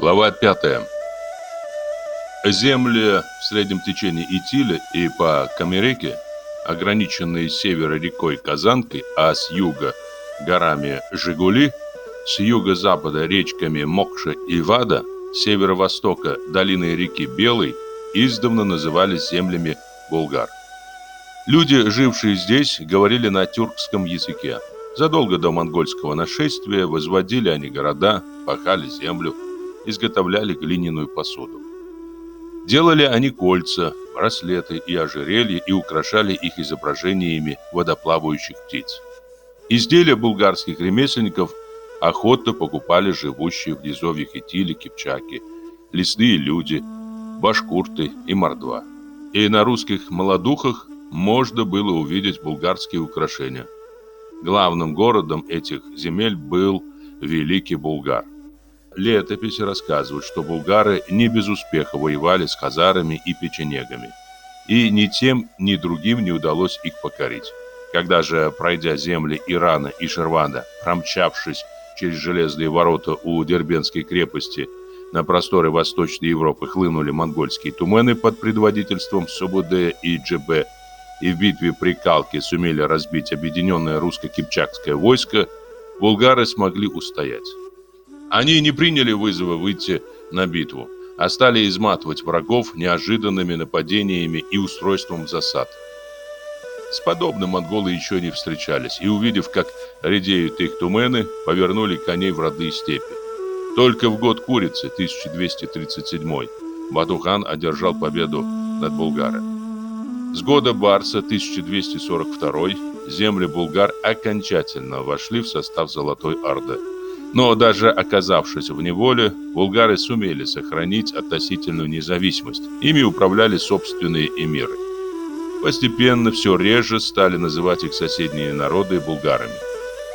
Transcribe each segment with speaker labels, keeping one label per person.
Speaker 1: Глава 5. Земли в среднем течении Итиля и по Камереке, ограниченные с севера рекой Казанкой, а с юга горами Жигули, с юго-запада речками Мокша и Вада, с северо-востока долиной реки Белой, издавна назывались землями Булгар. Люди, жившие здесь, говорили на тюркском языке. Задолго до монгольского нашествия возводили они города, пахали землю, изготовляли глиняную посуду. Делали они кольца, браслеты и ожерелья и украшали их изображениями водоплавающих птиц. Изделия булгарских ремесленников охотно покупали живущие в низовьях Итили кипчаки, лесные люди, башкурты и мордва. И на русских молодухах можно было увидеть булгарские украшения. Главным городом этих земель был Великий Булгар – летописи рассказывают, что булгары не без успеха воевали с хазарами и печенегами. И ни тем, ни другим не удалось их покорить. Когда же, пройдя земли Ирана и Шерванда, промчавшись через железные ворота у Дербенской крепости, на просторы Восточной Европы хлынули монгольские тумены под предводительством Субудея и Джебе, и в битве при Калке сумели разбить объединенное русско-кипчакское войско, булгары смогли устоять. Они не приняли вызова выйти на битву, а стали изматывать врагов неожиданными нападениями и устройством засад. С подобным монголы еще не встречались, и увидев, как редеют их тумены, повернули коней в родные степи. Только в год Курицы, 1237 Батухан одержал победу над Булгаром. С года Барса, 1242 земли булгар окончательно вошли в состав Золотой Орды. Но даже оказавшись в неволе, булгары сумели сохранить относительную независимость. Ими управляли собственные эмиры. Постепенно все реже стали называть их соседние народы булгарами.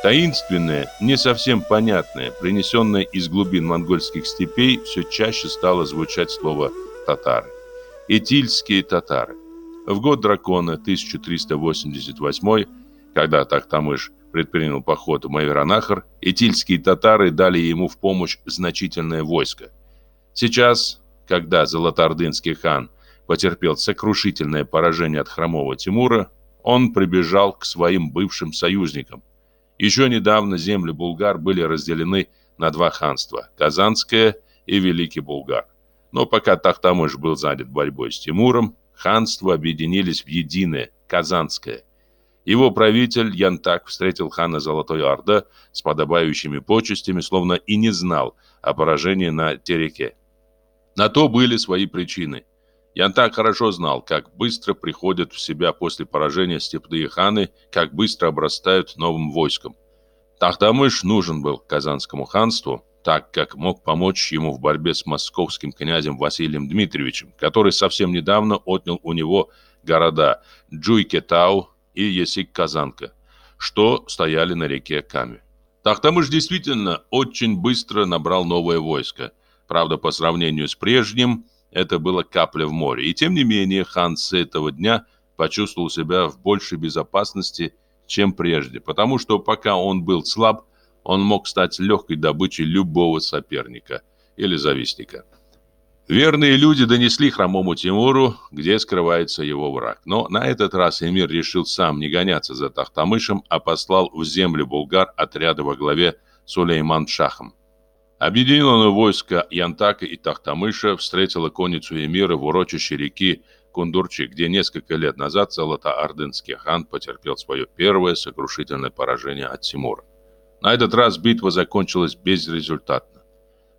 Speaker 1: Таинственное, не совсем понятное, принесенное из глубин монгольских степей, все чаще стало звучать слово «татары». Этильские татары. В год дракона 1388 когда Тахтамыш предпринял поход в Майверанахар, этильские татары дали ему в помощь значительное войско. Сейчас, когда Золотоордынский хан потерпел сокрушительное поражение от хромого Тимура, он прибежал к своим бывшим союзникам. Еще недавно земли булгар были разделены на два ханства – Казанское и Великий Булгар. Но пока Тахтамыш был занят борьбой с Тимуром, ханства объединились в единое – Казанское – его правитель Янтак встретил хана Золотой Орды с подобающими почестями, словно и не знал о поражении на Тереке. На то были свои причины. Янтак хорошо знал, как быстро приходят в себя после поражения степные ханы, как быстро обрастают новым войском. Тахтамыш нужен был Казанскому ханству, так как мог помочь ему в борьбе с московским князем Василием Дмитриевичем, который совсем недавно отнял у него города Джуйкетау, и Есик-Казанка, что стояли на реке Каме. Тахтамыш действительно очень быстро набрал новое войско. Правда, по сравнению с прежним, это было капля в море. И тем не менее, хан с этого дня почувствовал себя в большей безопасности, чем прежде, потому что пока он был слаб, он мог стать легкой добычей любого соперника или завистника. Верные люди донесли хромому Тимуру, где скрывается его враг. Но на этот раз эмир решил сам не гоняться за Тахтамышем, а послал в землю булгар отряда во главе Сулейман-Шахом. Объединенное войско Янтака и Тахтамыша встретило конницу эмира в урочище реки Кундурчи, где несколько лет назад Золотоордынский хан потерпел свое первое сокрушительное поражение от Тимура. На этот раз битва закончилась безрезультатно.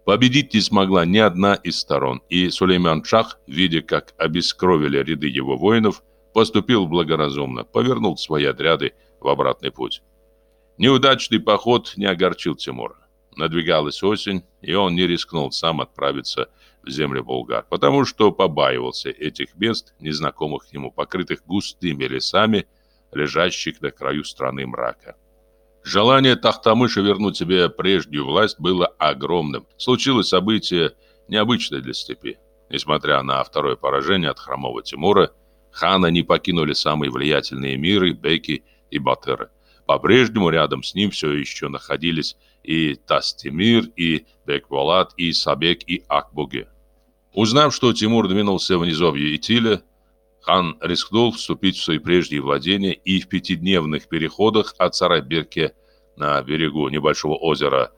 Speaker 1: Победить не смогла ни одна из сторон, и Сулейман Шах, видя, как обескровили ряды его воинов, поступил благоразумно, повернул свои отряды в обратный путь. Неудачный поход не огорчил Тимура. Надвигалась осень, и он не рискнул сам отправиться в земли Булгар, потому что побаивался этих мест, незнакомых ему, покрытых густыми лесами, лежащих на краю страны мрака. Желание Тахтамыша вернуть себе прежнюю власть было огромным. Случилось событие необычное для степи. Несмотря на второе поражение от хромого Тимура, хана не покинули самые влиятельные миры Беки и Батыры. по-прежнему рядом с ним все еще находились и Тастемир, и Бекболат, и Сабек, и Акбуге. Узнав, что Тимур двинулся в низовье хан рискнул вступить в свои прежние владения и в пятидневных переходах от Сарайберке на берегу небольшого озера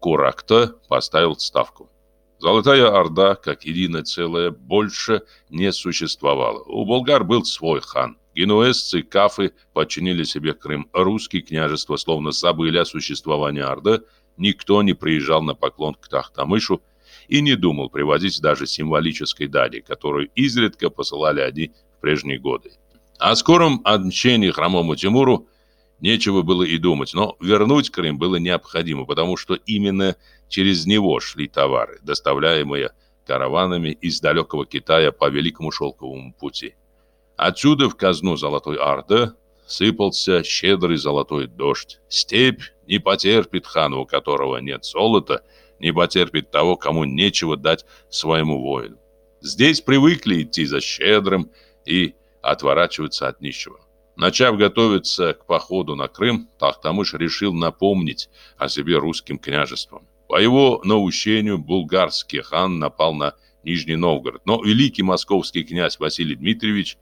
Speaker 1: Куракта поставил ставку. Золотая Орда, как единое целое, больше не существовала. У болгар был свой хан. Генуэзцы, кафы подчинили себе Крым. Русские княжества словно забыли о существовании Орды. Никто не приезжал на поклон к Тахтамышу и не думал привозить даже символической дани, которую изредка посылали они прежние годы. О скором отмщении хромому Тимуру нечего было и думать, но вернуть Крым было необходимо, потому что именно через него шли товары, доставляемые караванами из далекого Китая по Великому Шелковому пути. Отсюда в казну Золотой Орды сыпался щедрый золотой дождь. Степь не потерпит хана, у которого нет золота, не потерпит того, кому нечего дать своему воину. Здесь привыкли идти за щедрым и отворачиваться от нищего. Начав готовиться к походу на Крым, Тахтамыш решил напомнить о себе русским княжествам. По его наущению булгарский хан напал на Нижний Новгород, но великий московский князь Василий Дмитриевич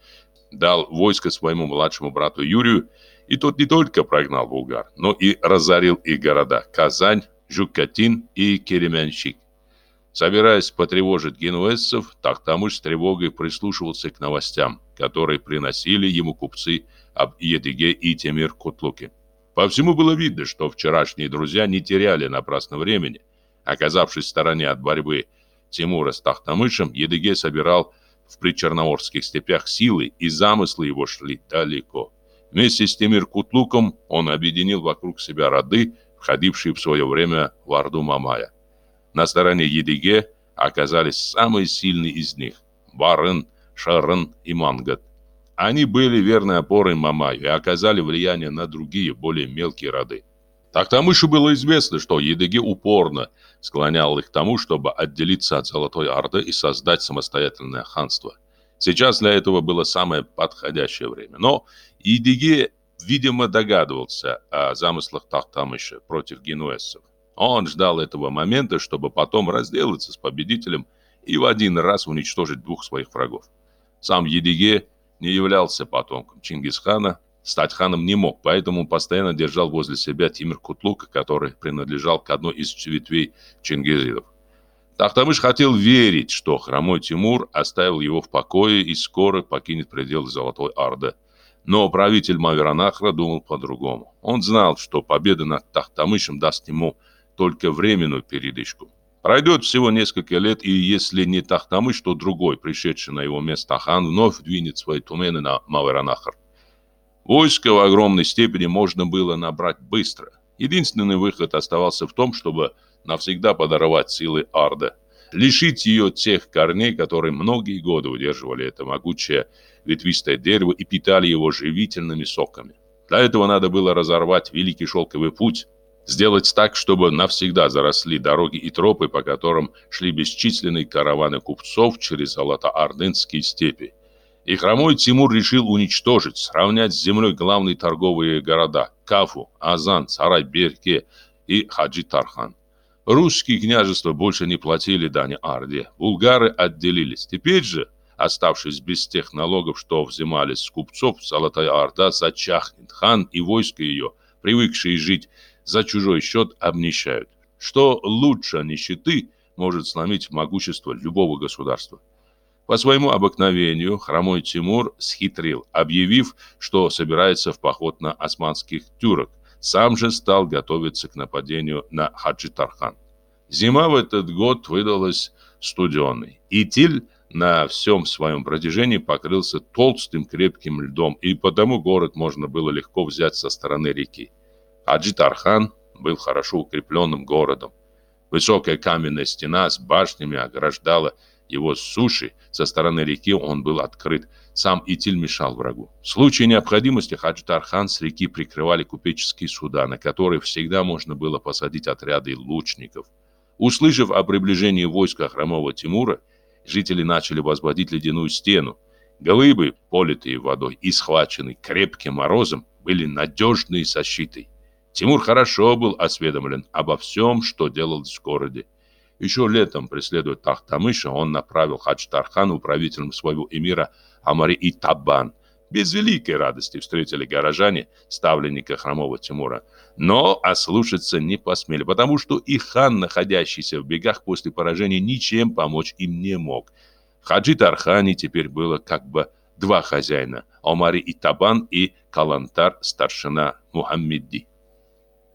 Speaker 1: дал войско своему младшему брату Юрию, и тот не только прогнал булгар, но и разорил их города Казань, Жукатин и Керемянщик. Собираясь потревожить генуэзцев, Тахтамыш с тревогой прислушивался к новостям, которые приносили ему купцы об Едыге и Темир Кутлуке. По всему было видно, что вчерашние друзья не теряли напрасно времени. Оказавшись в стороне от борьбы Тимура с Тахтамышем, Едыге собирал в причерноморских степях силы, и замыслы его шли далеко. Вместе с Темир Кутлуком он объединил вокруг себя роды, входившие в свое время в Орду Мамая. На стороне Едиге оказались самые сильные из них – Барын, Шаран и Мангат. Они были верной опорой Мамаю и оказали влияние на другие, более мелкие роды. Так Тахтамышу было известно, что Едыге упорно склонял их к тому, чтобы отделиться от Золотой Орды и создать самостоятельное ханство. Сейчас для этого было самое подходящее время. Но Едыге, видимо, догадывался о замыслах Тахтамыша против генуэзцев. Он ждал этого момента, чтобы потом разделаться с победителем и в один раз уничтожить двух своих врагов. Сам Едиге не являлся потомком Чингисхана, стать ханом не мог, поэтому постоянно держал возле себя Тимир Кутлука, который принадлежал к одной из ветвей чингизидов. Тахтамыш хотел верить, что хромой Тимур оставил его в покое и скоро покинет пределы Золотой Орды. Но правитель Маверанахра думал по-другому. Он знал, что победа над Тахтамышем даст ему только временную передышку. Пройдет всего несколько лет, и если не Тахтамыш, то другой, пришедший на его место хан, вновь двинет свои тумены на Маверанахр. Войско в огромной степени можно было набрать быстро. Единственный выход оставался в том, чтобы навсегда подорвать силы Арда, лишить ее тех корней, которые многие годы удерживали это могучее ветвистое дерево и питали его живительными соками. Для этого надо было разорвать Великий Шелковый путь, Сделать так, чтобы навсегда заросли дороги и тропы, по которым шли бесчисленные караваны купцов через Золото-Ордынские степи. И хромой Тимур решил уничтожить, сравнять с землей главные торговые города – Кафу, Азан, Сарай-Берке и Хаджи-Тархан. Русские княжества больше не платили дани Орде. Булгары отделились. Теперь же, оставшись без тех налогов, что взимались с купцов, Золотая Орда зачахнет. Хан и войско ее, привыкшие жить за чужой счет обнищают. Что лучше нищеты может сломить могущество любого государства. По своему обыкновению хромой Тимур схитрил, объявив, что собирается в поход на османских тюрок. Сам же стал готовиться к нападению на Хаджи-Тархан. Зима в этот год выдалась студеной. Итиль на всем своем протяжении покрылся толстым крепким льдом, и потому город можно было легко взять со стороны реки. Аджитархан был хорошо укрепленным городом. Высокая каменная стена с башнями ограждала его с суши, со стороны реки он был открыт. Сам Итиль мешал врагу. В случае необходимости Хаджитархан с реки прикрывали купеческие суда, на которые всегда можно было посадить отряды лучников. Услышав о приближении войска хромого Тимура, жители начали возводить ледяную стену. Глыбы, политые водой и схваченные крепким морозом, были надежной защитой. Тимур хорошо был осведомлен обо всем, что делалось в городе. Еще летом, преследуя Тахтамыша, он направил Хадж-Тархану управителем своего эмира Амари и Табан. Без великой радости встретили горожане ставленника хромого Тимура. Но ослушаться не посмели, потому что и хан, находящийся в бегах после поражения, ничем помочь им не мог. Хаджи Тархани теперь было как бы два хозяина – Омари и Табан и Калантар, старшина Мухаммеди.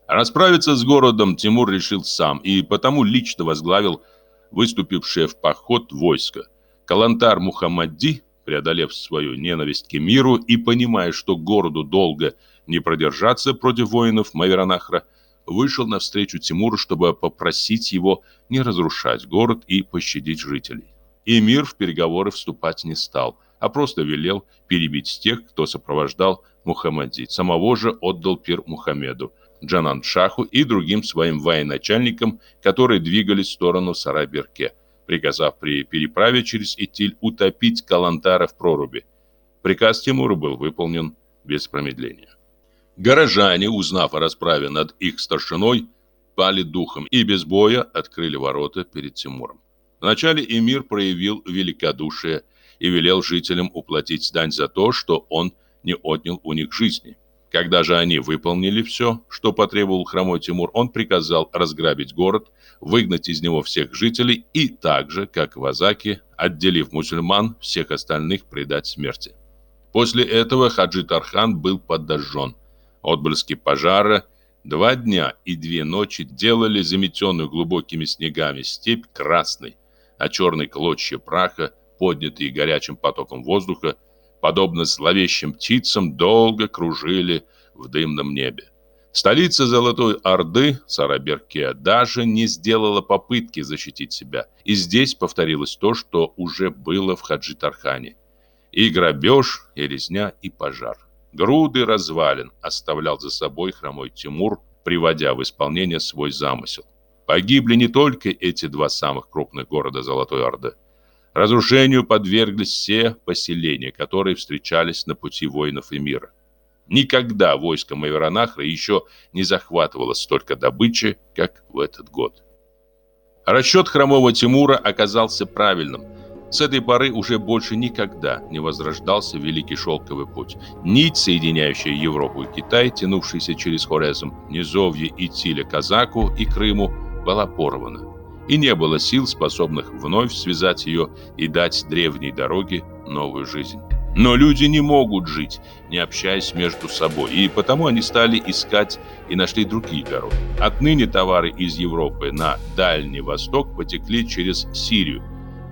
Speaker 1: Расправиться с городом Тимур решил сам и потому лично возглавил выступившее в поход войско. Калантар Мухаммади, преодолев свою ненависть к миру и понимая, что городу долго не продержаться против воинов Маверанахра, вышел навстречу Тимуру, чтобы попросить его не разрушать город и пощадить жителей. Эмир в переговоры вступать не стал, а просто велел перебить тех, кто сопровождал Мухаммади. Самого же отдал пир Мухаммеду, Джанан-Шаху и другим своим военачальникам, которые двигались в сторону Сараберке, приказав при переправе через Итиль утопить Калантара в проруби. Приказ Тимура был выполнен без промедления. Горожане, узнав о расправе над их старшиной, пали духом и без боя открыли ворота перед Тимуром. Вначале эмир проявил великодушие и велел жителям уплатить дань за то, что он не отнял у них жизни. Когда же они выполнили все, что потребовал хромой Тимур, он приказал разграбить город, выгнать из него всех жителей и также, как в Азаке, отделив мусульман, всех остальных предать смерти. После этого Хаджи Тархан был подожжен. Отблески пожара два дня и две ночи делали заметенную глубокими снегами степь красной, а черные клочья праха, поднятые горячим потоком воздуха, подобно зловещим птицам, долго кружили в дымном небе. Столица Золотой Орды, Сараберке, даже не сделала попытки защитить себя. И здесь повторилось то, что уже было в Хаджи-Тархане. И грабеж, и резня, и пожар. Груды развалин оставлял за собой хромой Тимур, приводя в исполнение свой замысел. Погибли не только эти два самых крупных города Золотой Орды. Разрушению подверглись все поселения, которые встречались на пути воинов и мира. Никогда войско Маверанахра еще не захватывало столько добычи, как в этот год. Расчет хромого Тимура оказался правильным. С этой поры уже больше никогда не возрождался Великий Шелковый путь. Нить, соединяющая Европу и Китай, тянувшаяся через Хорезм, Низовье, Итиля, Казаку и Крыму, была порвана и не было сил, способных вновь связать ее и дать древней дороге новую жизнь. Но люди не могут жить, не общаясь между собой, и потому они стали искать и нашли другие дороги. Отныне товары из Европы на Дальний Восток потекли через Сирию,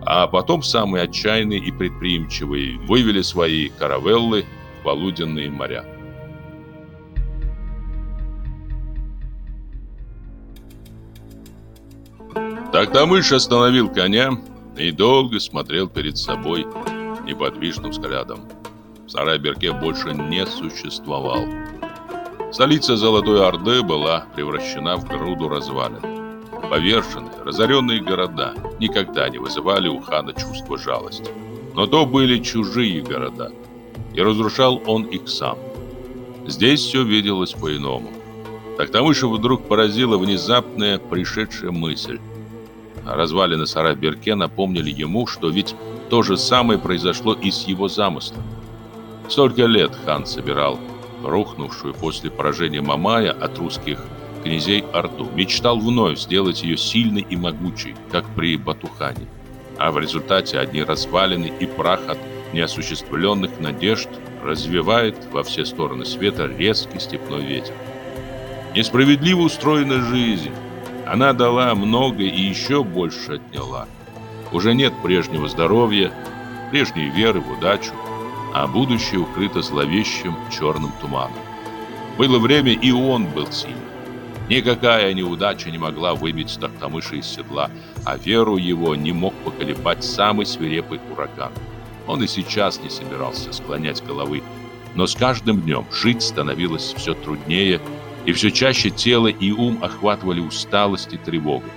Speaker 1: а потом самые отчаянные и предприимчивые вывели свои каравеллы в полуденные моря. Токтамыш остановил коня и долго смотрел перед собой неподвижным взглядом. Сарай Берке больше не существовал. Столица Золотой Орды была превращена в груду развалин. Поверженные, разоренные города никогда не вызывали у хана чувства жалости. Но то были чужие города, и разрушал он их сам. Здесь все виделось по-иному. Токтамыша вдруг поразила внезапная пришедшая мысль. Развалины сарая Берке напомнили ему, что ведь то же самое произошло и с его замыслом. Столько лет хан собирал рухнувшую после поражения Мамая от русских князей Орду. Мечтал вновь сделать ее сильной и могучей, как при Батухане. А в результате одни развалины и прах от неосуществленных надежд развивает во все стороны света резкий степной ветер. Несправедливо устроена жизнь. Она дала много и еще больше отняла. Уже нет прежнего здоровья, прежней веры в удачу, а будущее укрыто зловещим черным туманом. Было время, и он был сильным. Никакая неудача не могла выбить Тахтамыша из седла, а веру его не мог поколебать самый свирепый ураган. Он и сейчас не собирался склонять головы, но с каждым днем жить становилось все труднее и все чаще тело и ум охватывали усталость и тревога.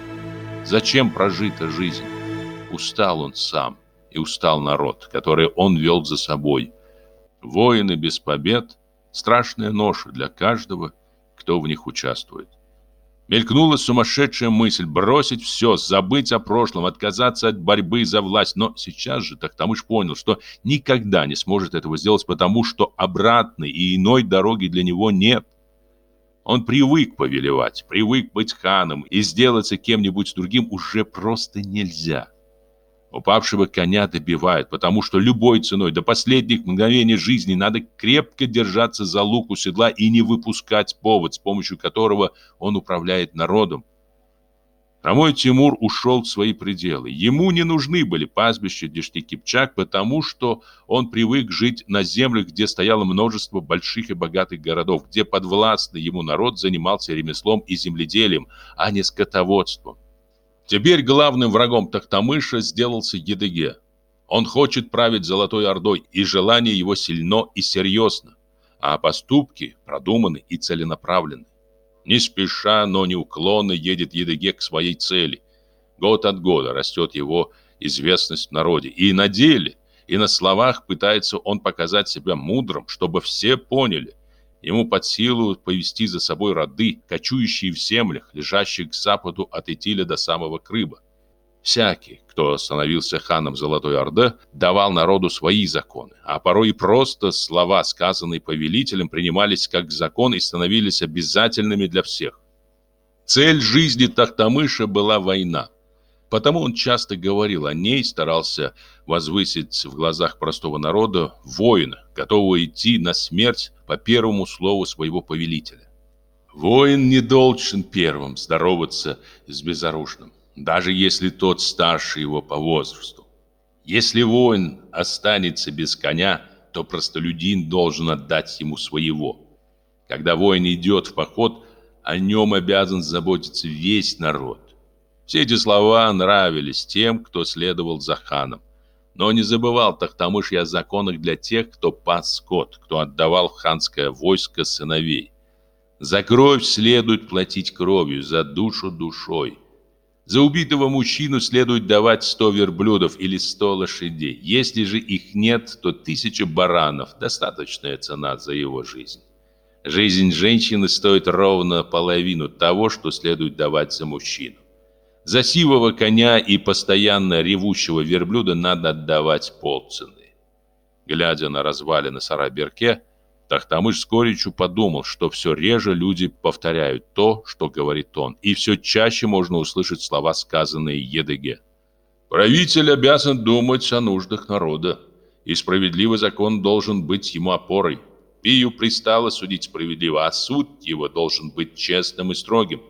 Speaker 1: Зачем прожита жизнь? Устал он сам, и устал народ, который он вел за собой. Воины без побед, Страшная ноша для каждого, кто в них участвует. Мелькнула сумасшедшая мысль бросить все, забыть о прошлом, отказаться от борьбы за власть. Но сейчас же Тахтамыш понял, что никогда не сможет этого сделать, потому что обратной и иной дороги для него нет. Он привык повелевать, привык быть ханом, и сделаться кем-нибудь другим уже просто нельзя. Упавшего коня добивают, потому что любой ценой до последних мгновений жизни надо крепко держаться за луку седла и не выпускать повод, с помощью которого он управляет народом. Хромой Тимур ушел в свои пределы. Ему не нужны были пастбища Дешти Кипчак, потому что он привык жить на землях, где стояло множество больших и богатых городов, где подвластный ему народ занимался ремеслом и земледелием, а не скотоводством. Теперь главным врагом Тахтамыша сделался Едыге. Он хочет править Золотой Ордой, и желание его сильно и серьезно, а поступки продуманы и целенаправлены. Не спеша, но неуклонно едет Едыге к своей цели. Год от года растет его известность в народе, и на деле, и на словах пытается он показать себя мудрым, чтобы все поняли. Ему под силу повести за собой роды, кочующие в землях, лежащих к западу от Итиля до самого Крыма. Всякий, кто становился ханом Золотой Орды, давал народу свои законы, а порой и просто слова, сказанные повелителем, принимались как закон и становились обязательными для всех. Цель жизни Тахтамыша была война. Потому он часто говорил о ней, старался возвысить в глазах простого народа воина, готового идти на смерть по первому слову своего повелителя. Воин не должен первым здороваться с безоружным, даже если тот старше его по возрасту. Если воин останется без коня, то простолюдин должен отдать ему своего. Когда воин идет в поход, о нем обязан заботиться весь народ. Все эти слова нравились тем, кто следовал за ханом. Но не забывал Тахтамыш и о законах для тех, кто пас скот, кто отдавал ханское войско сыновей. За кровь следует платить кровью, за душу душой. За убитого мужчину следует давать сто верблюдов или сто лошадей. Если же их нет, то тысяча баранов – достаточная цена за его жизнь. Жизнь женщины стоит ровно половину того, что следует давать за мужчину. За сивого коня и постоянно ревущего верблюда надо отдавать полцены. Глядя на развалины Сараберке, Тахтамыш с горечью подумал, что все реже люди повторяют то, что говорит он, и все чаще можно услышать слова, сказанные Едыге. Правитель обязан думать о нуждах народа, и справедливый закон должен быть ему опорой. Пию пристало судить справедливо, а суд его должен быть честным и строгим.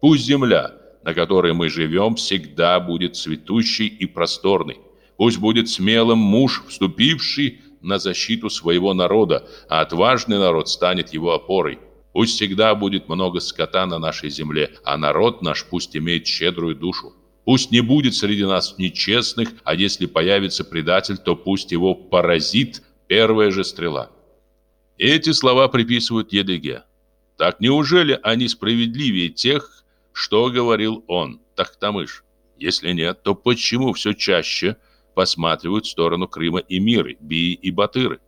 Speaker 1: Пусть земля – на которой мы живем, всегда будет цветущий и просторный. Пусть будет смелым муж, вступивший на защиту своего народа, а отважный народ станет его опорой. Пусть всегда будет много скота на нашей земле, а народ наш пусть имеет щедрую душу. Пусть не будет среди нас нечестных, а если появится предатель, то пусть его поразит первая же стрела. Эти слова приписывают Едыге. Так неужели они справедливее тех, что говорил он, Тахтамыш? Если нет, то почему все чаще посматривают в сторону Крыма и Миры, Бии и Батыры?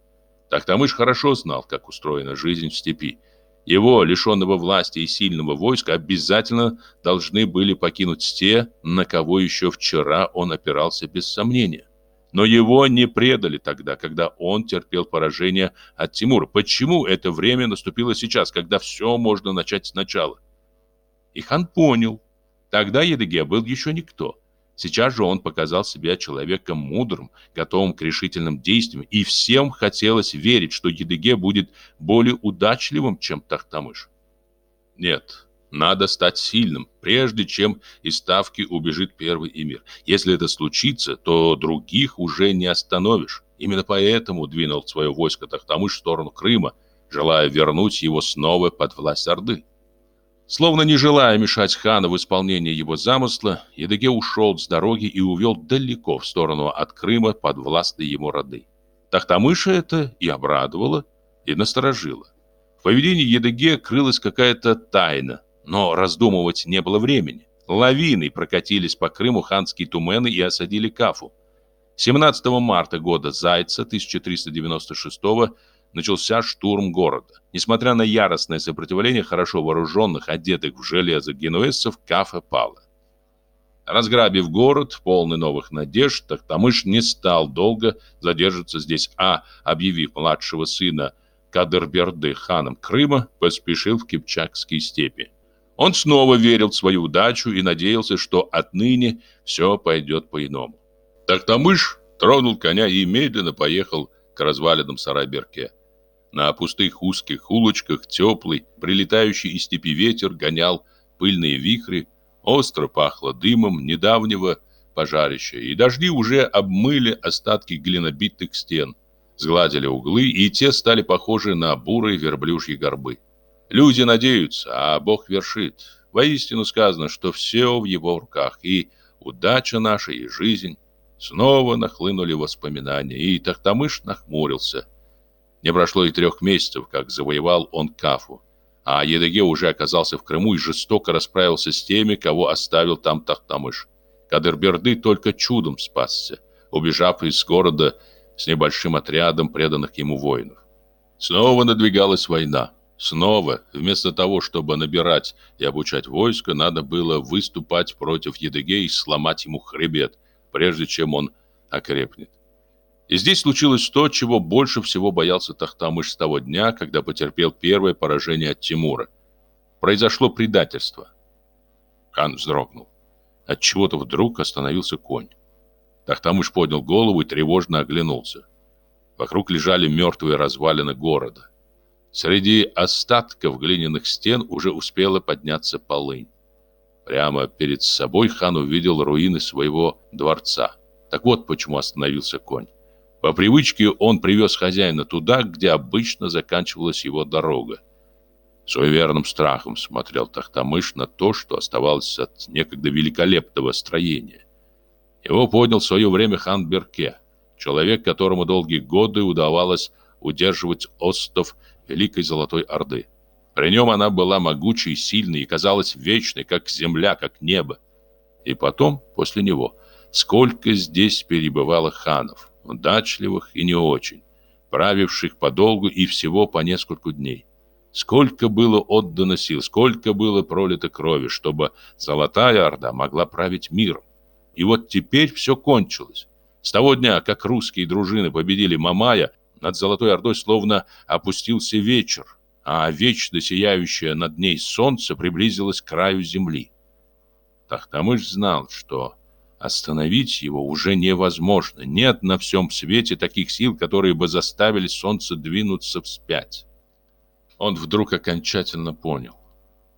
Speaker 1: Тахтамыш хорошо знал, как устроена жизнь в степи. Его, лишенного власти и сильного войска, обязательно должны были покинуть те, на кого еще вчера он опирался без сомнения. Но его не предали тогда, когда он терпел поражение от Тимура. Почему это время наступило сейчас, когда все можно начать сначала? И хан понял. Тогда Едыге был еще никто. Сейчас же он показал себя человеком мудрым, готовым к решительным действиям, и всем хотелось верить, что Едыге будет более удачливым, чем Тахтамыш. Нет, надо стать сильным, прежде чем из ставки убежит первый эмир. Если это случится, то других уже не остановишь. Именно поэтому двинул свое войско Тахтамыш в сторону Крыма, желая вернуть его снова под власть Орды. Словно не желая мешать хану в исполнении его замысла, Едыге ушел с дороги и увел далеко в сторону от Крыма под властной ему роды. Тахтамыша это и обрадовало, и насторожило. В поведении Едыге крылась какая-то тайна, но раздумывать не было времени. Лавины прокатились по Крыму ханские тумены и осадили Кафу. 17 марта года Зайца 1396 начался штурм города. Несмотря на яростное сопротивление хорошо вооруженных, одетых в железо генуэзцев, Кафа пала. Разграбив город, полный новых надежд, Тахтамыш не стал долго задерживаться здесь, а, объявив младшего сына Кадырберды ханом Крыма, поспешил в Кипчакские степи. Он снова верил в свою удачу и надеялся, что отныне все пойдет по-иному. Тахтамыш тронул коня и медленно поехал к развалинам Сарайберке. На пустых узких улочках теплый, прилетающий из степи ветер гонял пыльные вихри, остро пахло дымом недавнего пожарища, и дожди уже обмыли остатки глинобитных стен, сгладили углы, и те стали похожи на бурые верблюжьи горбы. Люди надеются, а Бог вершит. Воистину сказано, что все в его руках, и удача наша, и жизнь. Снова нахлынули воспоминания, и Тахтамыш нахмурился. Не прошло и трех месяцев, как завоевал он Кафу. А Едыге уже оказался в Крыму и жестоко расправился с теми, кого оставил там Тахтамыш. Кадырберды только чудом спасся, убежав из города с небольшим отрядом преданных ему воинов. Снова надвигалась война. Снова, вместо того, чтобы набирать и обучать войско, надо было выступать против Едыге и сломать ему хребет – прежде чем он окрепнет. И здесь случилось то, чего больше всего боялся Тахтамыш с того дня, когда потерпел первое поражение от Тимура. Произошло предательство. Хан вздрогнул. От чего-то вдруг остановился конь. Тахтамыш поднял голову и тревожно оглянулся. Вокруг лежали мертвые развалины города. Среди остатков глиняных стен уже успела подняться полынь. Прямо перед собой хан увидел руины своего дворца. Так вот почему остановился конь. По привычке он привез хозяина туда, где обычно заканчивалась его дорога. С уверенным страхом смотрел Тахтамыш на то, что оставалось от некогда великолепного строения. Его поднял в свое время хан Берке, человек, которому долгие годы удавалось удерживать остов Великой Золотой Орды. При нем она была могучей, сильной и казалась вечной, как земля, как небо. И потом, после него, сколько здесь перебывало ханов, удачливых и не очень, правивших подолгу и всего по несколько дней. Сколько было отдано сил, сколько было пролито крови, чтобы Золотая Орда могла править миром. И вот теперь все кончилось. С того дня, как русские дружины победили Мамая, над Золотой Ордой словно опустился вечер, а вечно сияющее над ней солнце приблизилось к краю земли. Тахтамыш знал, что остановить его уже невозможно. Нет на всем свете таких сил, которые бы заставили солнце двинуться вспять. Он вдруг окончательно понял.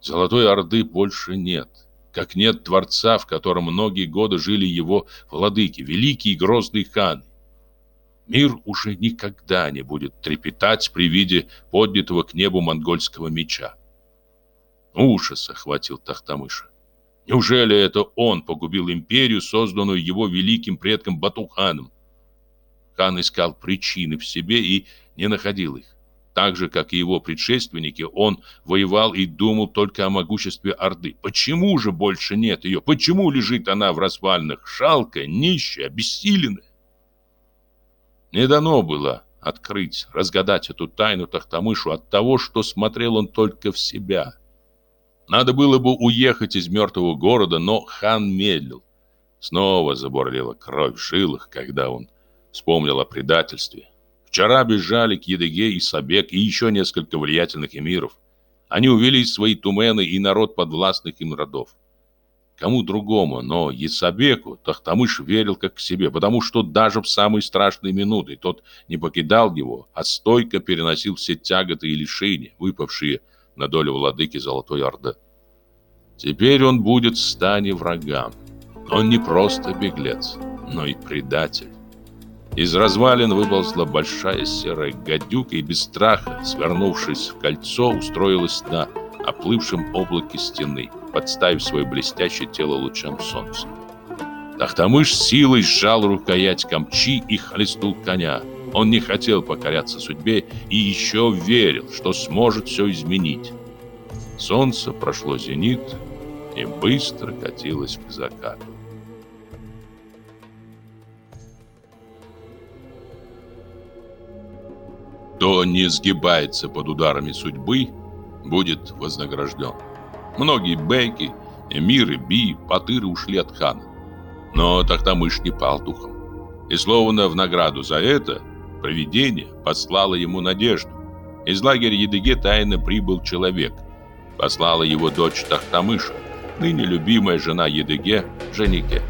Speaker 1: Золотой Орды больше нет. Как нет дворца, в котором многие годы жили его владыки, великие и грозные ханы. Мир уже никогда не будет трепетать при виде поднятого к небу монгольского меча. Ужас охватил Тахтамыша. Неужели это он погубил империю, созданную его великим предком Батуханом? Хан искал причины в себе и не находил их. Так же, как и его предшественники, он воевал и думал только о могуществе Орды. Почему же больше нет ее? Почему лежит она в развалинах, шалкая, нищая, обессиленная? Не дано было открыть, разгадать эту тайну Тахтамышу от того, что смотрел он только в себя. Надо было бы уехать из мертвого города, но хан медлил. Снова забурлила кровь в жилах, когда он вспомнил о предательстве. Вчера бежали к Едыге и Сабек и еще несколько влиятельных эмиров. Они увели свои тумены и народ подвластных им родов. Кому другому, но Исабеку Тахтамыш верил как к себе, потому что даже в самые страшные минуты тот не покидал его, а стойко переносил все тяготы и лишения, выпавшие на долю владыки Золотой Орды. Теперь он будет в стане врагам. Он не просто беглец, но и предатель. Из развалин выползла большая серая гадюка и без страха, свернувшись в кольцо, устроилась на оплывшем облаке стены, подставив свое блестящее тело лучам солнца. Тахтамыш силой сжал рукоять камчи и хлестул коня. Он не хотел покоряться судьбе и еще верил, что сможет все изменить. Солнце прошло зенит и быстро катилось к закату. Кто не сгибается под ударами судьбы, будет вознагражден. Многие беки, эмиры, би, патыры ушли от хана. Но Тахтамыш не пал духом. И словно в награду за это, провидение послало ему надежду. Из лагеря Едыге тайно прибыл человек. Послала его дочь Тахтамыша, ныне любимая жена Едыге, Женике.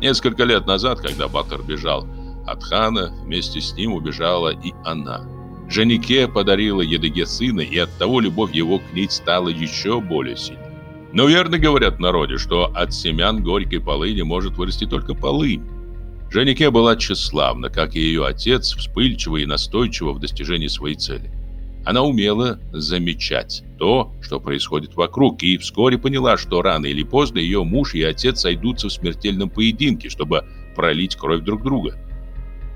Speaker 1: Несколько лет назад, когда Батыр бежал от хана, вместе с ним убежала и она. Женике подарила Едыге сына, и оттого любовь его к ней стала еще более сильной. Но верно говорят в народе, что от семян горькой полыни может вырасти только полынь. Женике была тщеславна, как и ее отец, вспыльчива и настойчива в достижении своей цели. Она умела замечать то, что происходит вокруг, и вскоре поняла, что рано или поздно ее муж и отец сойдутся в смертельном поединке, чтобы пролить кровь друг друга.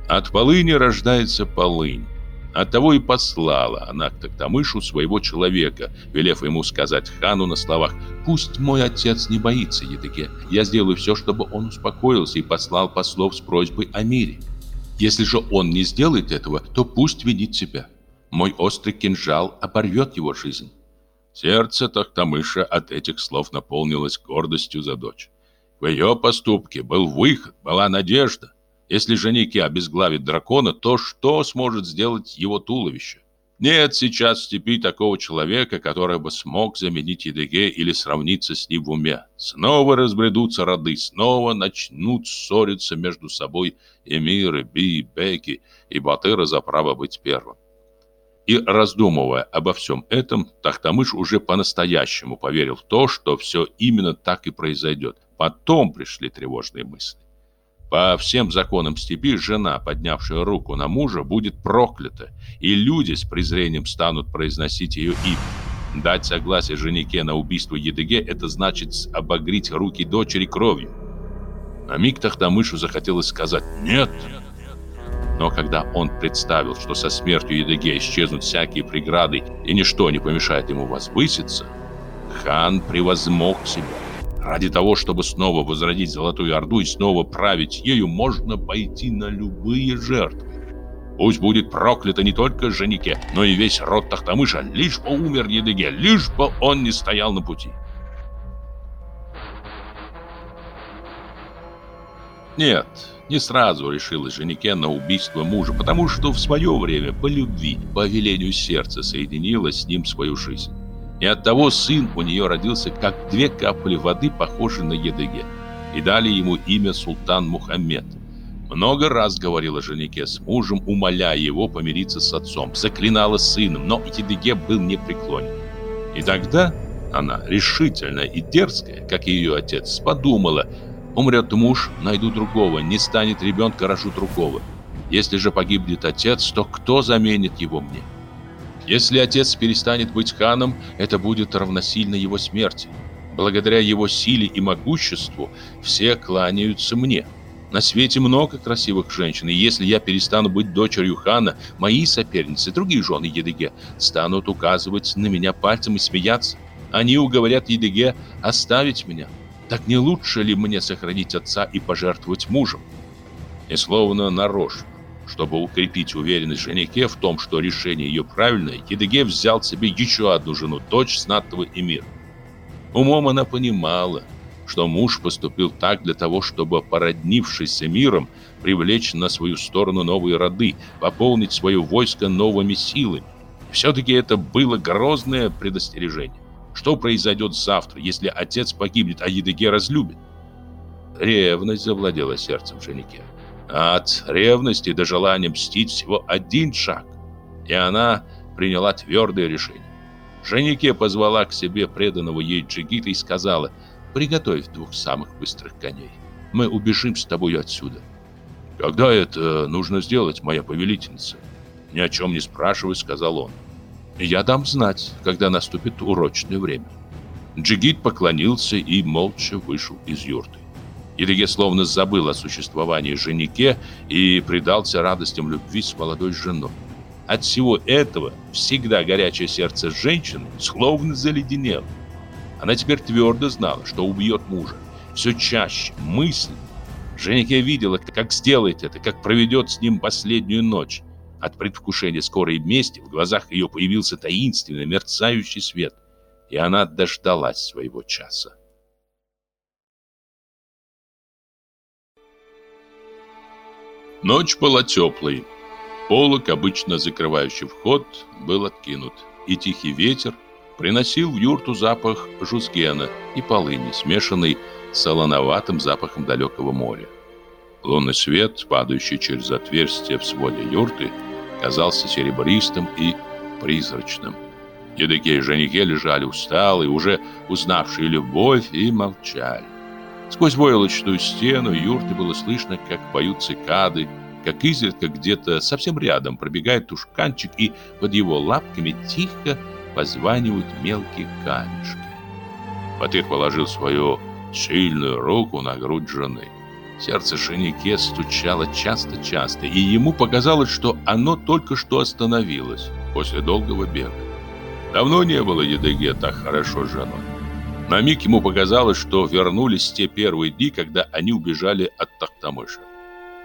Speaker 1: От полыни рождается полынь. Оттого и послала она к Токтамышу своего человека, велев ему сказать хану на словах «Пусть мой отец не боится Едыке, я сделаю все, чтобы он успокоился и послал послов с просьбой о мире. Если же он не сделает этого, то пусть винит себя. Мой острый кинжал оборвет его жизнь. Сердце Тахтамыша от этих слов наполнилось гордостью за дочь. В ее поступке был выход, была надежда. Если Жаники обезглавит дракона, то что сможет сделать его туловище? Нет сейчас в степи такого человека, который бы смог заменить Едыге или сравниться с ним в уме. Снова разбредутся роды, снова начнут ссориться между собой эмиры, би, беки и батыры за право быть первым. И раздумывая обо всем этом, Тахтамыш уже по-настоящему поверил в то, что все именно так и произойдет. Потом пришли тревожные мысли. По всем законам степи жена, поднявшая руку на мужа, будет проклята, и люди с презрением станут произносить ее имя. Дать согласие женике на убийство Едыге – это значит обогреть руки дочери кровью. На миг Тахтамышу захотелось сказать «нет», но когда он представил, что со смертью Едыге исчезнут всякие преграды и ничто не помешает ему возвыситься, хан превозмог себя. Ради того, чтобы снова возродить Золотую Орду и снова править ею, можно пойти на любые жертвы. Пусть будет проклято не только Женике, но и весь род Тахтамыша, лишь бы умер Едыге, лишь бы он не стоял на пути. Нет, не сразу решилась Женике на убийство мужа, потому что в свое время по любви, по велению сердца соединила с ним свою жизнь. И оттого сын у нее родился как две капли воды, похожие на Едыге. И дали ему имя Султан Мухаммед. Много раз говорила Женике с мужем, умоляя его помириться с отцом, заклинала сыном, но Едыге был непреклонен. И тогда она, решительная и дерзкая, как и ее отец, подумала – Умрет муж, найду другого, не станет ребенка, рожу другого. Если же погибнет отец, то кто заменит его мне? Если отец перестанет быть ханом, это будет равносильно его смерти. Благодаря его силе и могуществу все кланяются мне. На свете много красивых женщин, и если я перестану быть дочерью хана, мои соперницы, другие жены Едыге, станут указывать на меня пальцем и смеяться. Они уговорят Едыге оставить меня. Так не лучше ли мне сохранить отца и пожертвовать мужем? И словно нарочно, чтобы укрепить уверенность Женике в том, что решение ее правильное, Едыге взял себе еще одну жену, дочь знатного эмира. Умом она понимала, что муж поступил так для того, чтобы, породнившись с эмиром, привлечь на свою сторону новые роды, пополнить свое войско новыми силами. Все-таки это было грозное предостережение. Что произойдет завтра, если отец погибнет, а Едыге разлюбит? Ревность завладела сердцем Женике. От ревности до желания мстить всего один шаг. И она приняла твердое решение. Женике позвала к себе преданного ей Джигита и сказала, «Приготовь двух самых быстрых коней. Мы убежим с тобой отсюда». «Когда это нужно сделать, моя повелительница?» «Ни о чем не спрашивай», — сказал он. Я дам знать, когда наступит урочное время. Джигит поклонился и молча вышел из юрты. Едыге словно забыл о существовании женике и предался радостям любви с молодой женой. От всего этого всегда горячее сердце женщины словно заледенело. Она теперь твердо знала, что убьет мужа. Все чаще, мысленно. Женике видела, как сделает это, как проведет с ним последнюю ночь. От предвкушения скорой мести в глазах ее появился таинственный мерцающий свет, и она дождалась своего часа. Ночь была теплой. Полок, обычно закрывающий вход, был откинут, и тихий ветер приносил в юрту запах жузгена и полыни, смешанный с солоноватым запахом далекого моря. Лунный свет, падающий через отверстие в своде юрты, казался серебристым и призрачным. Едыке и женихе лежали усталые, уже узнавшие любовь, и молчали. Сквозь войлочную стену юрты было слышно, как поют цикады, как изредка где-то совсем рядом пробегает тушканчик, и под его лапками тихо позванивают мелкие камешки. Батыр положил свою сильную руку на грудь жены. Сердце Шенике стучало часто-часто, и ему показалось, что оно только что остановилось после долгого бега. Давно не было Едыге так хорошо с женой. На миг ему показалось, что вернулись те первые дни, когда они убежали от Тахтамыша.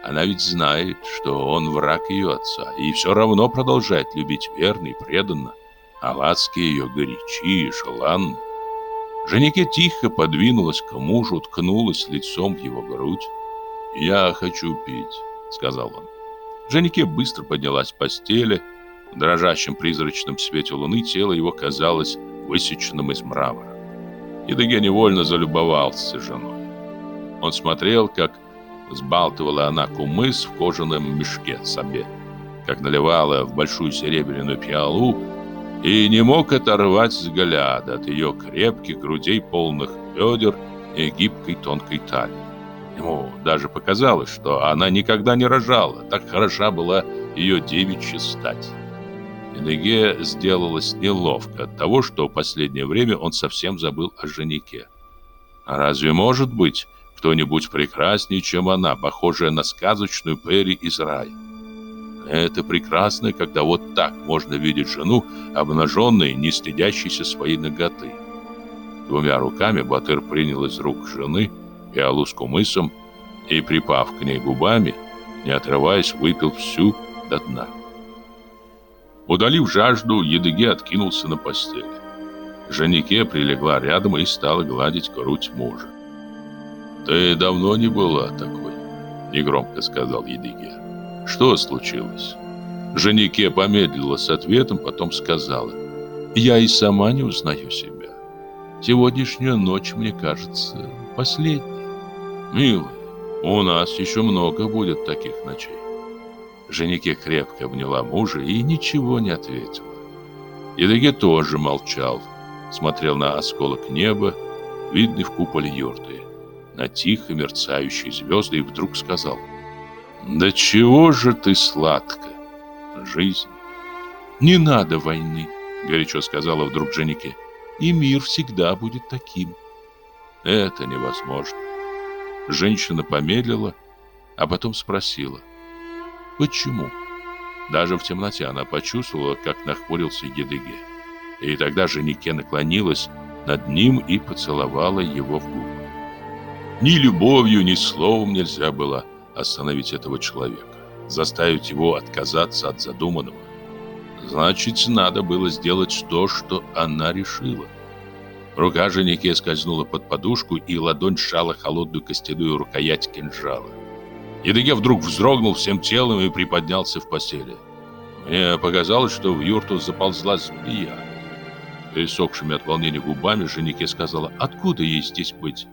Speaker 1: Она ведь знает, что он враг ее отца, и все равно продолжает любить верно и преданно. А ласки ее горячи и желанны. Женике тихо подвинулась к мужу, ткнулась лицом в его грудь. «Я хочу пить», — сказал он. Женике быстро поднялась с постели. В дрожащем призрачном свете луны тело его казалось высеченным из мрамора. Едыге невольно залюбовался женой. Он смотрел, как сбалтывала она кумыс в кожаном мешке себе, как наливала в большую серебряную пиалу, и не мог оторвать взгляд от ее крепких грудей, полных бедер и гибкой тонкой талии. Ему даже показалось, что она никогда не рожала, так хороша была ее девичья стать. Энеге сделалось неловко от того, что в последнее время он совсем забыл о женихе. А разве может быть кто-нибудь прекраснее, чем она, похожая на сказочную Перри из рая? Это прекрасно, когда вот так можно видеть жену, обнаженной, не стыдящейся своей ноготы. Двумя руками Батыр принял из рук жены пиалу с кумысом и, припав к ней губами, не отрываясь, выпил всю до дна. Удалив жажду, Едыге откинулся на постель. Женике прилегла рядом и стала гладить грудь мужа. «Ты давно не была такой», — негромко сказал Едыге. «Что случилось?» Женике помедлила с ответом, потом сказала. «Я и сама не узнаю себя. Сегодняшняя ночь, мне кажется, последней. Милый, у нас еще много будет таких ночей. Женике крепко обняла мужа и ничего не ответила. Едыге тоже молчал, смотрел на осколок неба, видный в куполе юрты, на тихо мерцающие звезды и вдруг сказал «Да чего же ты сладко, жизнь!» «Не надо войны», — горячо сказала вдруг Женике, «и мир всегда будет таким». «Это невозможно». Женщина помедлила, а потом спросила Почему? Даже в темноте она почувствовала, как нахмурился Едыге. И тогда Женике наклонилась над ним и поцеловала его в губы. Ни любовью, ни словом нельзя было остановить этого человека, заставить его отказаться от задуманного. Значит, надо было сделать то, что она решила. Рука Женике скользнула под подушку, и ладонь сжала холодную костяную рукоять кинжала. Едыге вдруг вздрогнул всем телом и приподнялся в постели. Мне показалось, что в юрту заползла змея. Пересохшими от волнения губами Женике сказала, откуда ей здесь быть?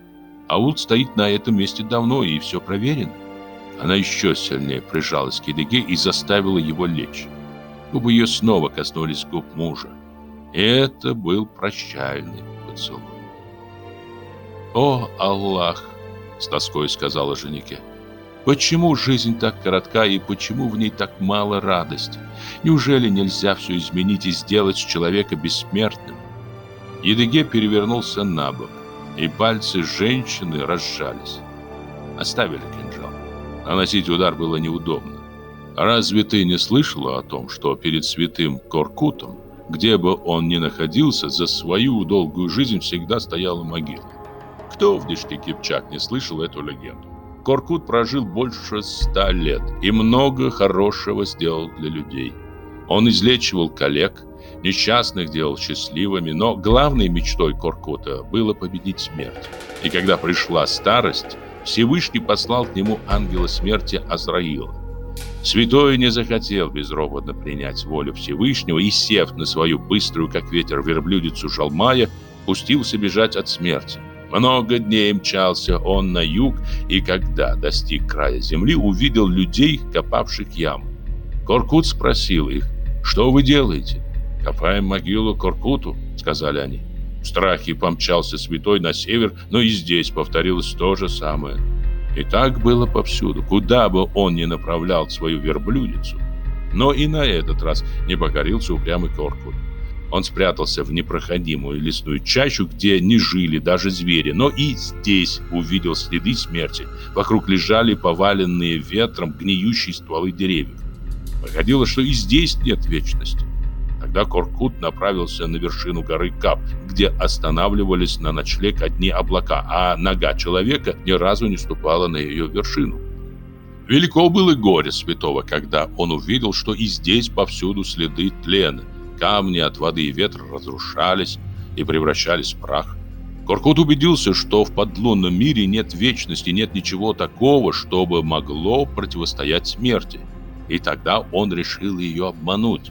Speaker 1: Аул стоит на этом месте давно, и все проверено. Она еще сильнее прижалась к Едыге и заставила его лечь. Губы ее снова коснулись губ мужа. Это был прощальный поцелуй. «О, Аллах!» — с тоской сказала Женике. Почему жизнь так коротка и почему в ней так мало радости? Неужели нельзя все изменить и сделать человека бессмертным? Едыге перевернулся на бок, и пальцы женщины разжались. Оставили кинжал. Наносить удар было неудобно. Разве ты не слышала о том, что перед святым Коркутом, где бы он ни находился, за свою долгую жизнь всегда стояла могила? Кто в Дишке Кипчак не слышал эту легенду? Коркут прожил больше ста лет и много хорошего сделал для людей. Он излечивал коллег, несчастных делал счастливыми, но главной мечтой Коркута было победить смерть. И когда пришла старость, Всевышний послал к нему ангела смерти Азраила. Святой не захотел безропотно принять волю Всевышнего и, сев на свою быструю, как ветер, верблюдицу Жалмая, пустился бежать от смерти. Много дней мчался он на юг, и когда достиг края земли, увидел людей, копавших яму. Коркут спросил их, что вы делаете? Копаем могилу Коркуту, сказали они. В страхе помчался святой на север, но и здесь повторилось то же самое. И так было повсюду, куда бы он ни направлял свою верблюдицу. Но и на этот раз не покорился упрямый Коркут. Он спрятался в непроходимую лесную чащу, где не жили даже звери, но и здесь увидел следы смерти. Вокруг лежали поваленные ветром гниющие стволы деревьев. Выходило, что и здесь нет вечности. Тогда Коркут направился на вершину горы Кап, где останавливались на ночлег одни облака, а нога человека ни разу не ступала на ее вершину. Велико было горе святого, когда он увидел, что и здесь повсюду следы тлена. Камни от воды и ветра разрушались и превращались в прах. Коркут убедился, что в подлунном мире нет вечности, нет ничего такого, чтобы могло противостоять смерти. И тогда он решил ее обмануть.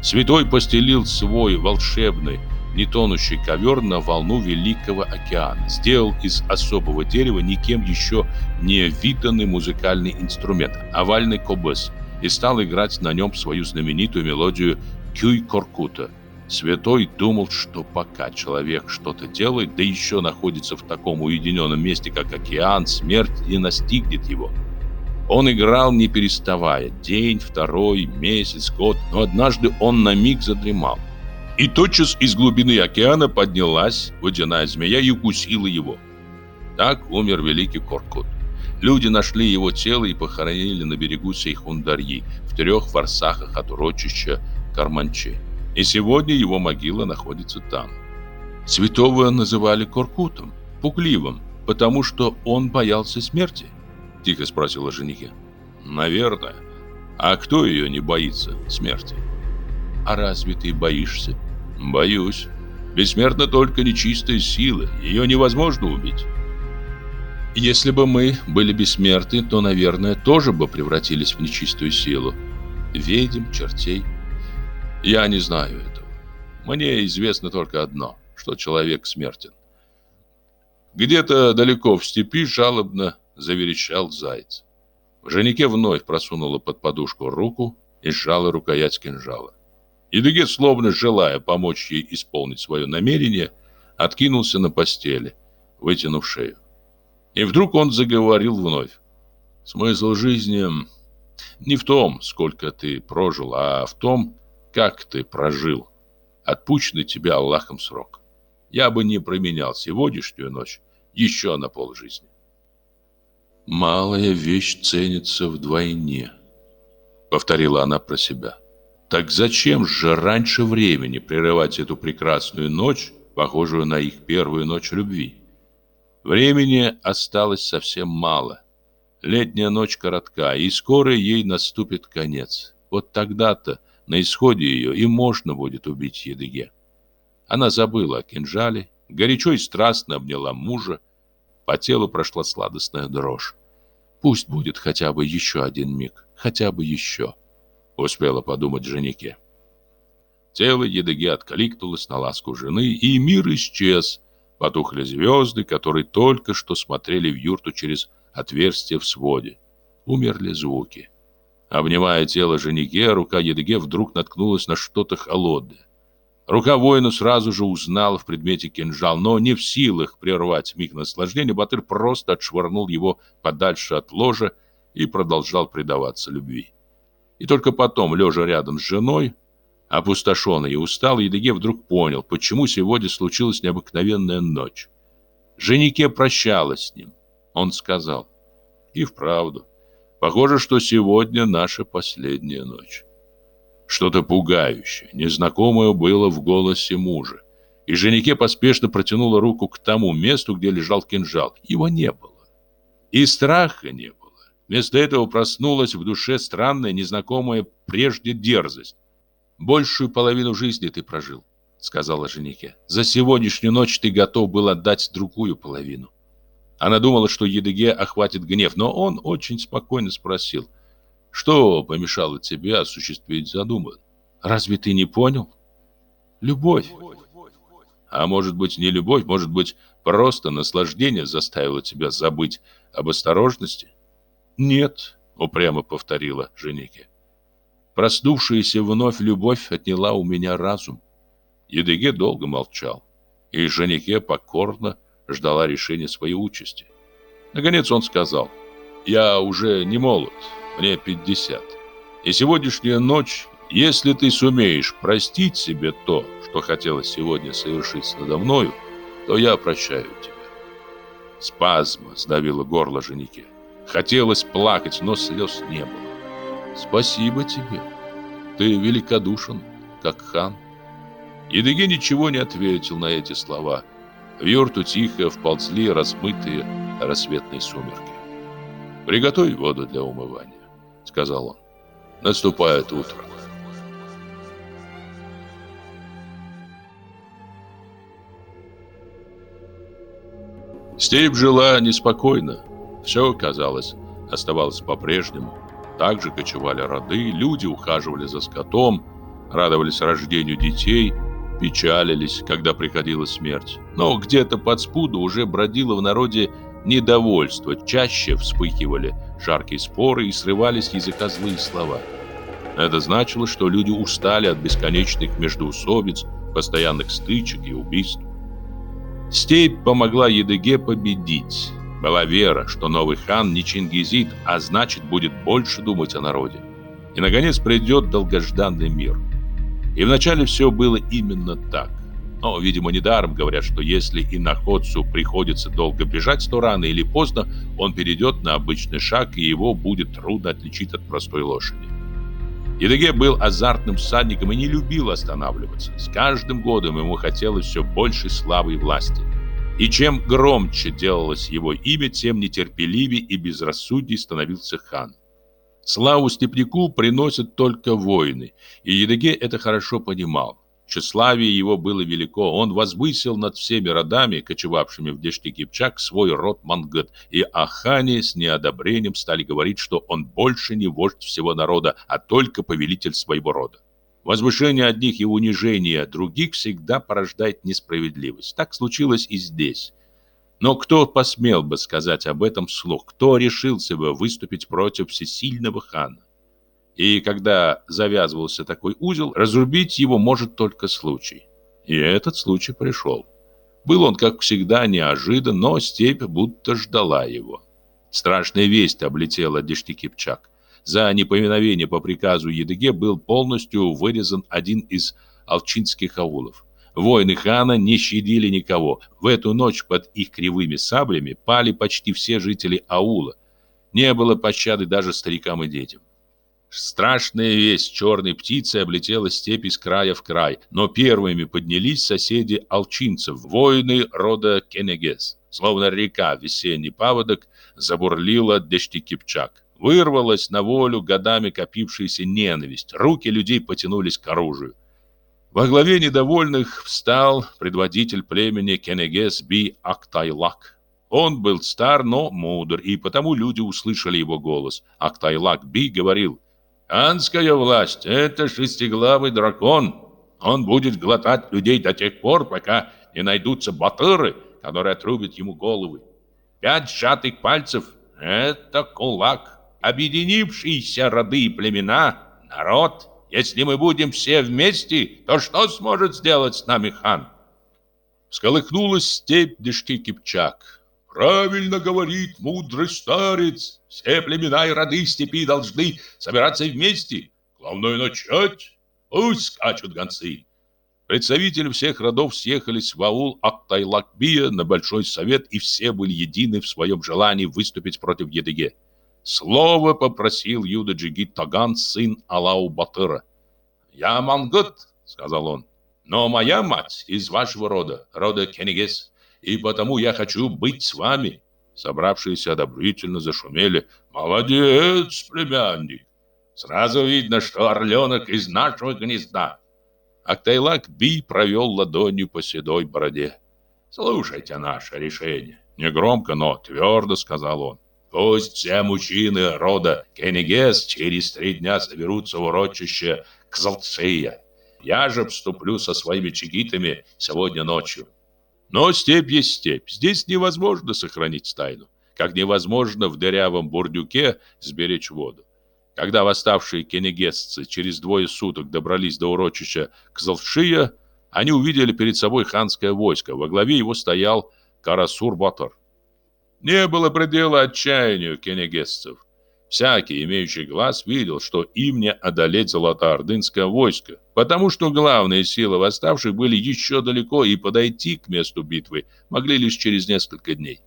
Speaker 1: Святой постелил свой волшебный, нетонущий ковер на волну Великого океана. Сделал из особого дерева никем еще не виданный музыкальный инструмент – овальный кобес, и стал играть на нем свою знаменитую мелодию «Кюй Коркута». Святой думал, что пока человек что-то делает, да еще находится в таком уединенном месте, как океан, смерть не настигнет его – он играл не переставая, день, второй, месяц, год, но однажды он на миг задремал. И тотчас из глубины океана поднялась водяная змея и укусила его. Так умер великий Коркут. Люди нашли его тело и похоронили на берегу Сейхундарьи, в трех форсахах от урочища Карманче. И сегодня его могила находится там. Святого называли Коркутом, пугливым, потому что он боялся смерти. Тихо спросила женихе. Наверное. А кто ее не боится смерти? А разве ты боишься? Боюсь. Бессмертна только нечистая сила. Ее невозможно убить. Если бы мы были бессмертны, то, наверное, тоже бы превратились в нечистую силу. Ведьм, чертей. Я не знаю этого. Мне известно только одно, что человек смертен. Где-то далеко в степи жалобно заверещал заяц. Женике вновь просунула под подушку руку и сжала рукоять кинжала. Едыге, словно желая помочь ей исполнить свое намерение, откинулся на постели, вытянув шею. И вдруг он заговорил вновь. Смысл жизни не в том, сколько ты прожил, а в том, как ты прожил. Отпущенный тебе Аллахом срок. Я бы не променял сегодняшнюю ночь еще на полжизни. «Малая вещь ценится вдвойне», — повторила она про себя. «Так зачем же раньше времени прерывать эту прекрасную ночь, похожую на их первую ночь любви? Времени осталось совсем мало. Летняя ночь коротка, и скоро ей наступит конец. Вот тогда-то, на исходе ее, и можно будет убить Едыге». Она забыла о кинжале, горячо и страстно обняла мужа, по телу прошла сладостная дрожь. Пусть будет хотя бы еще один миг, хотя бы еще, успела подумать Женике. Тело Едыги откликнулось на ласку жены, и мир исчез. Потухли звезды, которые только что смотрели в юрту через отверстие в своде. Умерли звуки. Обнимая тело Женике, рука Едыге вдруг наткнулась на что-то холодное. Рука воина сразу же узнала в предмете кинжал, но не в силах прервать миг наслаждения, Батыр просто отшвырнул его подальше от ложа и продолжал предаваться любви. И только потом, лежа рядом с женой, опустошенный и усталый, Едыге вдруг понял, почему сегодня случилась необыкновенная ночь. Женике прощалась с ним. Он сказал, и вправду, похоже, что сегодня наша последняя ночь. Что-то пугающее, незнакомое было в голосе мужа. И Женике поспешно протянула руку к тому месту, где лежал кинжал. Его не было. И страха не было. Вместо этого проснулась в душе странная, незнакомая прежде дерзость. «Большую половину жизни ты прожил», — сказала женихе. «За сегодняшнюю ночь ты готов был отдать другую половину». Она думала, что Едыге охватит гнев, но он очень спокойно спросил, «Что помешало тебе осуществить задуманное? Разве ты не понял?» «Любовь». А может быть, не любовь, может быть, просто наслаждение заставило тебя забыть об осторожности? Нет, упрямо повторила Женике. Проснувшаяся вновь любовь отняла у меня разум. Едыге долго молчал, и Женике покорно ждала решения своей участи. Наконец он сказал, «Я уже не молод, мне пятьдесят, и сегодняшняя ночь, если ты сумеешь простить себе то, что хотелось сегодня совершить надо мною, то я прощаю тебя». Спазма сдавила горло Женике. Хотелось плакать, но слез не было. «Спасибо тебе. Ты великодушен, как хан». Едыге ничего не ответил на эти слова. В юрту тихо вползли размытые рассветные сумерки. «Приготовь воду для умывания», — сказал он. «Наступает утро». Степь жила неспокойно. Все, казалось, оставалось по-прежнему. Также кочевали роды, люди ухаживали за скотом, радовались рождению детей, печалились, когда приходила смерть. Но где-то под спуду уже бродило в народе недовольство, чаще вспыхивали жаркие споры и срывались языка злые слова. Это значило, что люди устали от бесконечных междоусобиц, постоянных стычек и убийств. Степь помогла Едыге победить. Была вера, что новый хан не чингизит, а значит будет больше думать о народе. И, наконец, придет долгожданный мир. И вначале все было именно так. Но, видимо, недаром говорят, что если и находцу приходится долго бежать, то рано или поздно он перейдет на обычный шаг, и его будет трудно отличить от простой лошади. Едыге был азартным всадником и не любил останавливаться. С каждым годом ему хотелось все больше славы и власти. И чем громче делалось его имя, тем нетерпеливее и безрассудней становился хан. Славу степняку приносят только воины, и Едыге это хорошо понимал. Тщеславие его было велико, он возвысил над всеми родами, кочевавшими в Дешти Кипчак, свой род Мангет, и о хане с неодобрением стали говорить, что он больше не вождь всего народа, а только повелитель своего рода. Возвышение одних и унижение других всегда порождает несправедливость. Так случилось и здесь. Но кто посмел бы сказать об этом вслух? Кто решился бы выступить против всесильного хана? И когда завязывался такой узел, разрубить его может только случай. И этот случай пришел. Был он, как всегда, неожидан, но степь будто ждала его. Страшная весть облетела Дештикипчак. За неповиновение по приказу Едыге был полностью вырезан один из алчинских аулов. Воины хана не щадили никого. В эту ночь под их кривыми саблями пали почти все жители аула. Не было пощады даже старикам и детям. Страшная весть черной птицы облетела степь из края в край, но первыми поднялись соседи алчинцев, воины рода Кенегес. Словно река весенний паводок забурлила Дешти Кипчак. Вырвалась на волю годами копившаяся ненависть. Руки людей потянулись к оружию. Во главе недовольных встал предводитель племени Кенегес Би Актайлак. Он был стар, но мудр, и потому люди услышали его голос. Актайлак Би говорил, «Анская власть — это шестиглавый дракон. Он будет глотать людей до тех пор, пока не найдутся батыры, которые отрубят ему головы. Пять сжатых пальцев — это кулак объединившиеся роды и племена, народ, если мы будем все вместе, то что сможет сделать с нами хан? Сколыхнулась степь Дышки Кипчак. Правильно говорит мудрый старец. Все племена и роды степи должны собираться вместе. Главное начать. Пусть скачут гонцы. Представители всех родов съехались в аул Актайлакбия на большой совет, и все были едины в своем желании выступить против Едыге. Слово попросил Юда Джигит Таган, сын Алау Батыра. «Я мангут», — сказал он, — «но моя мать из вашего рода, рода Кенигес, и потому я хочу быть с вами». Собравшиеся одобрительно зашумели. «Молодец, племянник! Сразу видно, что орленок из нашего гнезда!» Актайлак Би провел ладонью по седой бороде. «Слушайте наше решение!» Негромко, но твердо сказал он. «Пусть все мужчины рода Кенегес через три дня соберутся в урочище Кзалцея. Я же вступлю со своими чигитами сегодня ночью. Но степь есть степь. Здесь невозможно сохранить тайну. Как невозможно в дырявом бурдюке сберечь воду. Когда восставшие кенегесцы через двое суток добрались до урочища Кзалшия, они увидели перед собой ханское войско. Во главе его стоял Карасур-Батор. Не было предела отчаянию кенегесцев. Всякий, имеющий глаз, видел, что им не одолеть золотоордынское войско, потому что главные силы восставших были еще далеко и подойти к месту битвы могли лишь через несколько дней.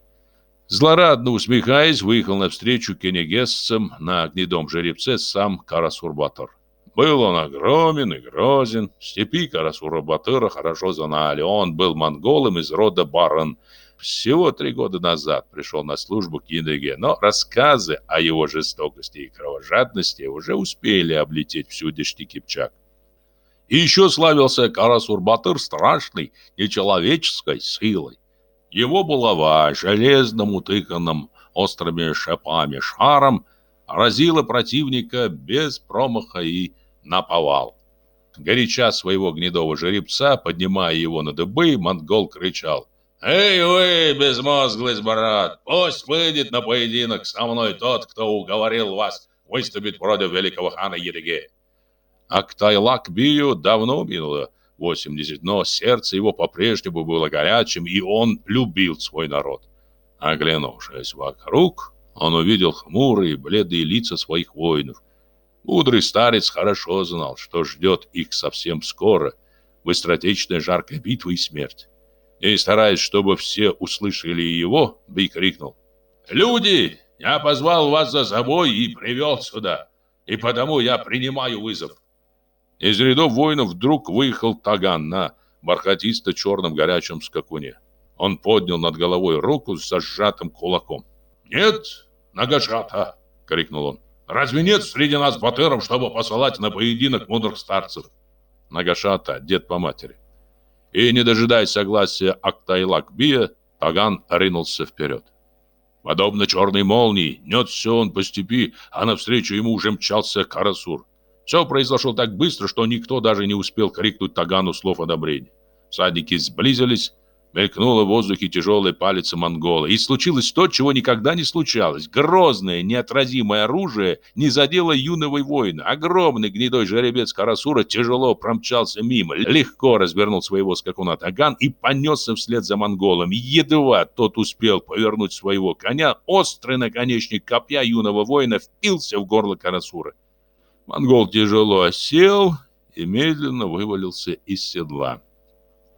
Speaker 1: Злорадно усмехаясь, выехал навстречу кенегесцам на гнедом жеребце сам Карасурбатор. Был он огромен и грозен, в степи Карасурбатыра хорошо знали, он был монголом из рода Баран, всего три года назад пришел на службу к Индеге, но рассказы о его жестокости и кровожадности уже успели облететь всю Дешти Кипчак. И еще славился Карасур-Батыр страшной, нечеловеческой силой. Его булава железным утыканным острыми шипами шаром разила противника без промаха и наповал. Горяча своего гнедого жеребца, поднимая его на дыбы, монгол кричал «Эй вы, безмозглый брат, пусть выйдет на поединок со мной тот, кто уговорил вас выступить против великого хана Едыге». А к Тайлак-Бию давно минуло 80, но сердце его по-прежнему было горячим, и он любил свой народ. Оглянувшись вокруг, он увидел хмурые, бледные лица своих воинов. Мудрый старец хорошо знал, что ждет их совсем скоро, быстротечная жаркая битва и смерть и, стараясь, чтобы все услышали его, Би крикнул. «Люди, я позвал вас за собой и привел сюда, и потому я принимаю вызов». Из рядов воинов вдруг выехал Таган на бархатисто-черном горячем скакуне. Он поднял над головой руку с зажатым кулаком. «Нет, Нагашата!» — крикнул он. «Разве нет среди нас батыров, чтобы посылать на поединок мудрых старцев?» Нагашата, дед по матери. И, не дожидаясь согласия Актайлак-Бия, Таган ринулся вперед. Подобно черной молнии, несся он по степи, а навстречу ему уже мчался Карасур. Все произошло так быстро, что никто даже не успел крикнуть Тагану слов одобрения. Всадники сблизились, Мелькнуло в воздухе тяжелая палец монгола. И случилось то, чего никогда не случалось. Грозное, неотразимое оружие не задело юного воина. Огромный гнедой жеребец Карасура тяжело промчался мимо, легко развернул своего скакуна Таган и понесся вслед за монголом. Едва тот успел повернуть своего коня, острый наконечник копья юного воина впился в горло Карасура. Монгол тяжело осел и медленно вывалился из седла.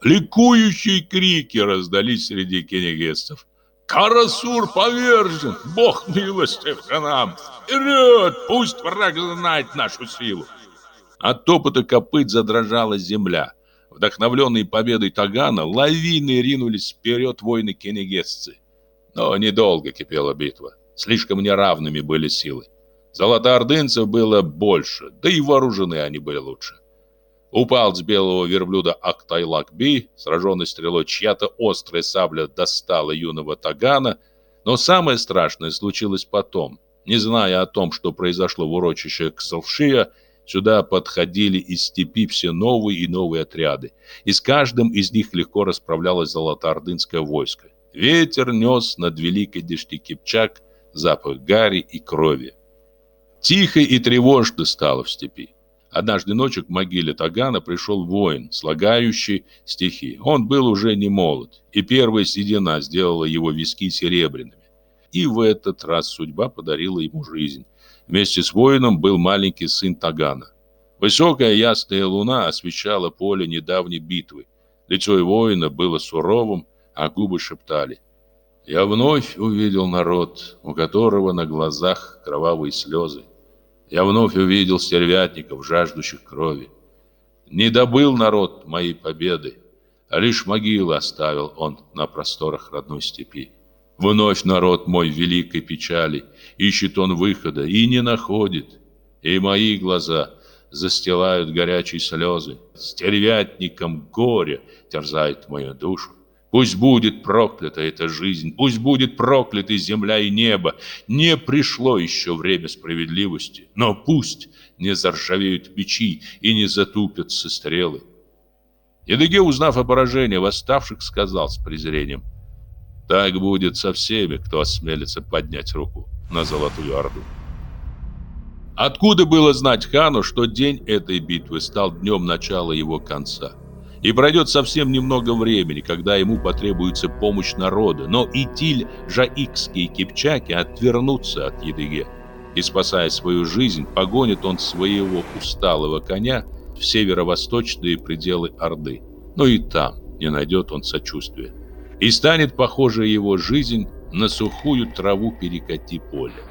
Speaker 1: Ликующие крики раздались среди кенегестов. «Карасур повержен! Бог милостив к нам! Вперед! Пусть враг знает нашу силу!» От топота копыт задрожала земля. Вдохновленные победой Тагана, лавины ринулись вперед воины кенегесцы. Но недолго кипела битва. Слишком неравными были силы. Золотоордынцев было больше, да и вооружены они были лучше. Упал с белого верблюда Актайлак-Би, сраженный стрелой чья-то острая сабля достала юного Тагана, но самое страшное случилось потом. Не зная о том, что произошло в урочище Ксалшия, сюда подходили из степи все новые и новые отряды, и с каждым из них легко расправлялось золотоордынское войско. Ветер нес над великой дешти Кипчак запах гари и крови. Тихо и тревожно стало в степи. Однажды ночью к могиле Тагана пришел воин, слагающий стихи. Он был уже не молод, и первая седина сделала его виски серебряными. И в этот раз судьба подарила ему жизнь. Вместе с воином был маленький сын Тагана. Высокая ясная луна освещала поле недавней битвы. Лицо воина было суровым, а губы шептали. «Я вновь увидел народ, у которого на глазах кровавые слезы я вновь увидел стервятников, жаждущих крови. Не добыл народ моей победы, а лишь могилы оставил он на просторах родной степи. Вновь народ мой великой печали, ищет он выхода и не находит. И мои глаза застилают горячие слезы, стервятником горе терзает мою душу. Пусть будет проклята эта жизнь, пусть будет прокляты земля и небо. Не пришло еще время справедливости, но пусть не заржавеют печи и не затупятся стрелы. Едыге, узнав о поражении восставших, сказал с презрением, «Так будет со всеми, кто осмелится поднять руку на Золотую Орду». Откуда было знать хану, что день этой битвы стал днем начала его конца? И пройдет совсем немного времени, когда ему потребуется помощь народа, но и Тиль, Жаикские кипчаки отвернутся от Едыге. И, спасая свою жизнь, погонит он своего усталого коня в северо-восточные пределы Орды. Но и там не найдет он сочувствия. И станет похожа его жизнь на сухую траву перекати поля.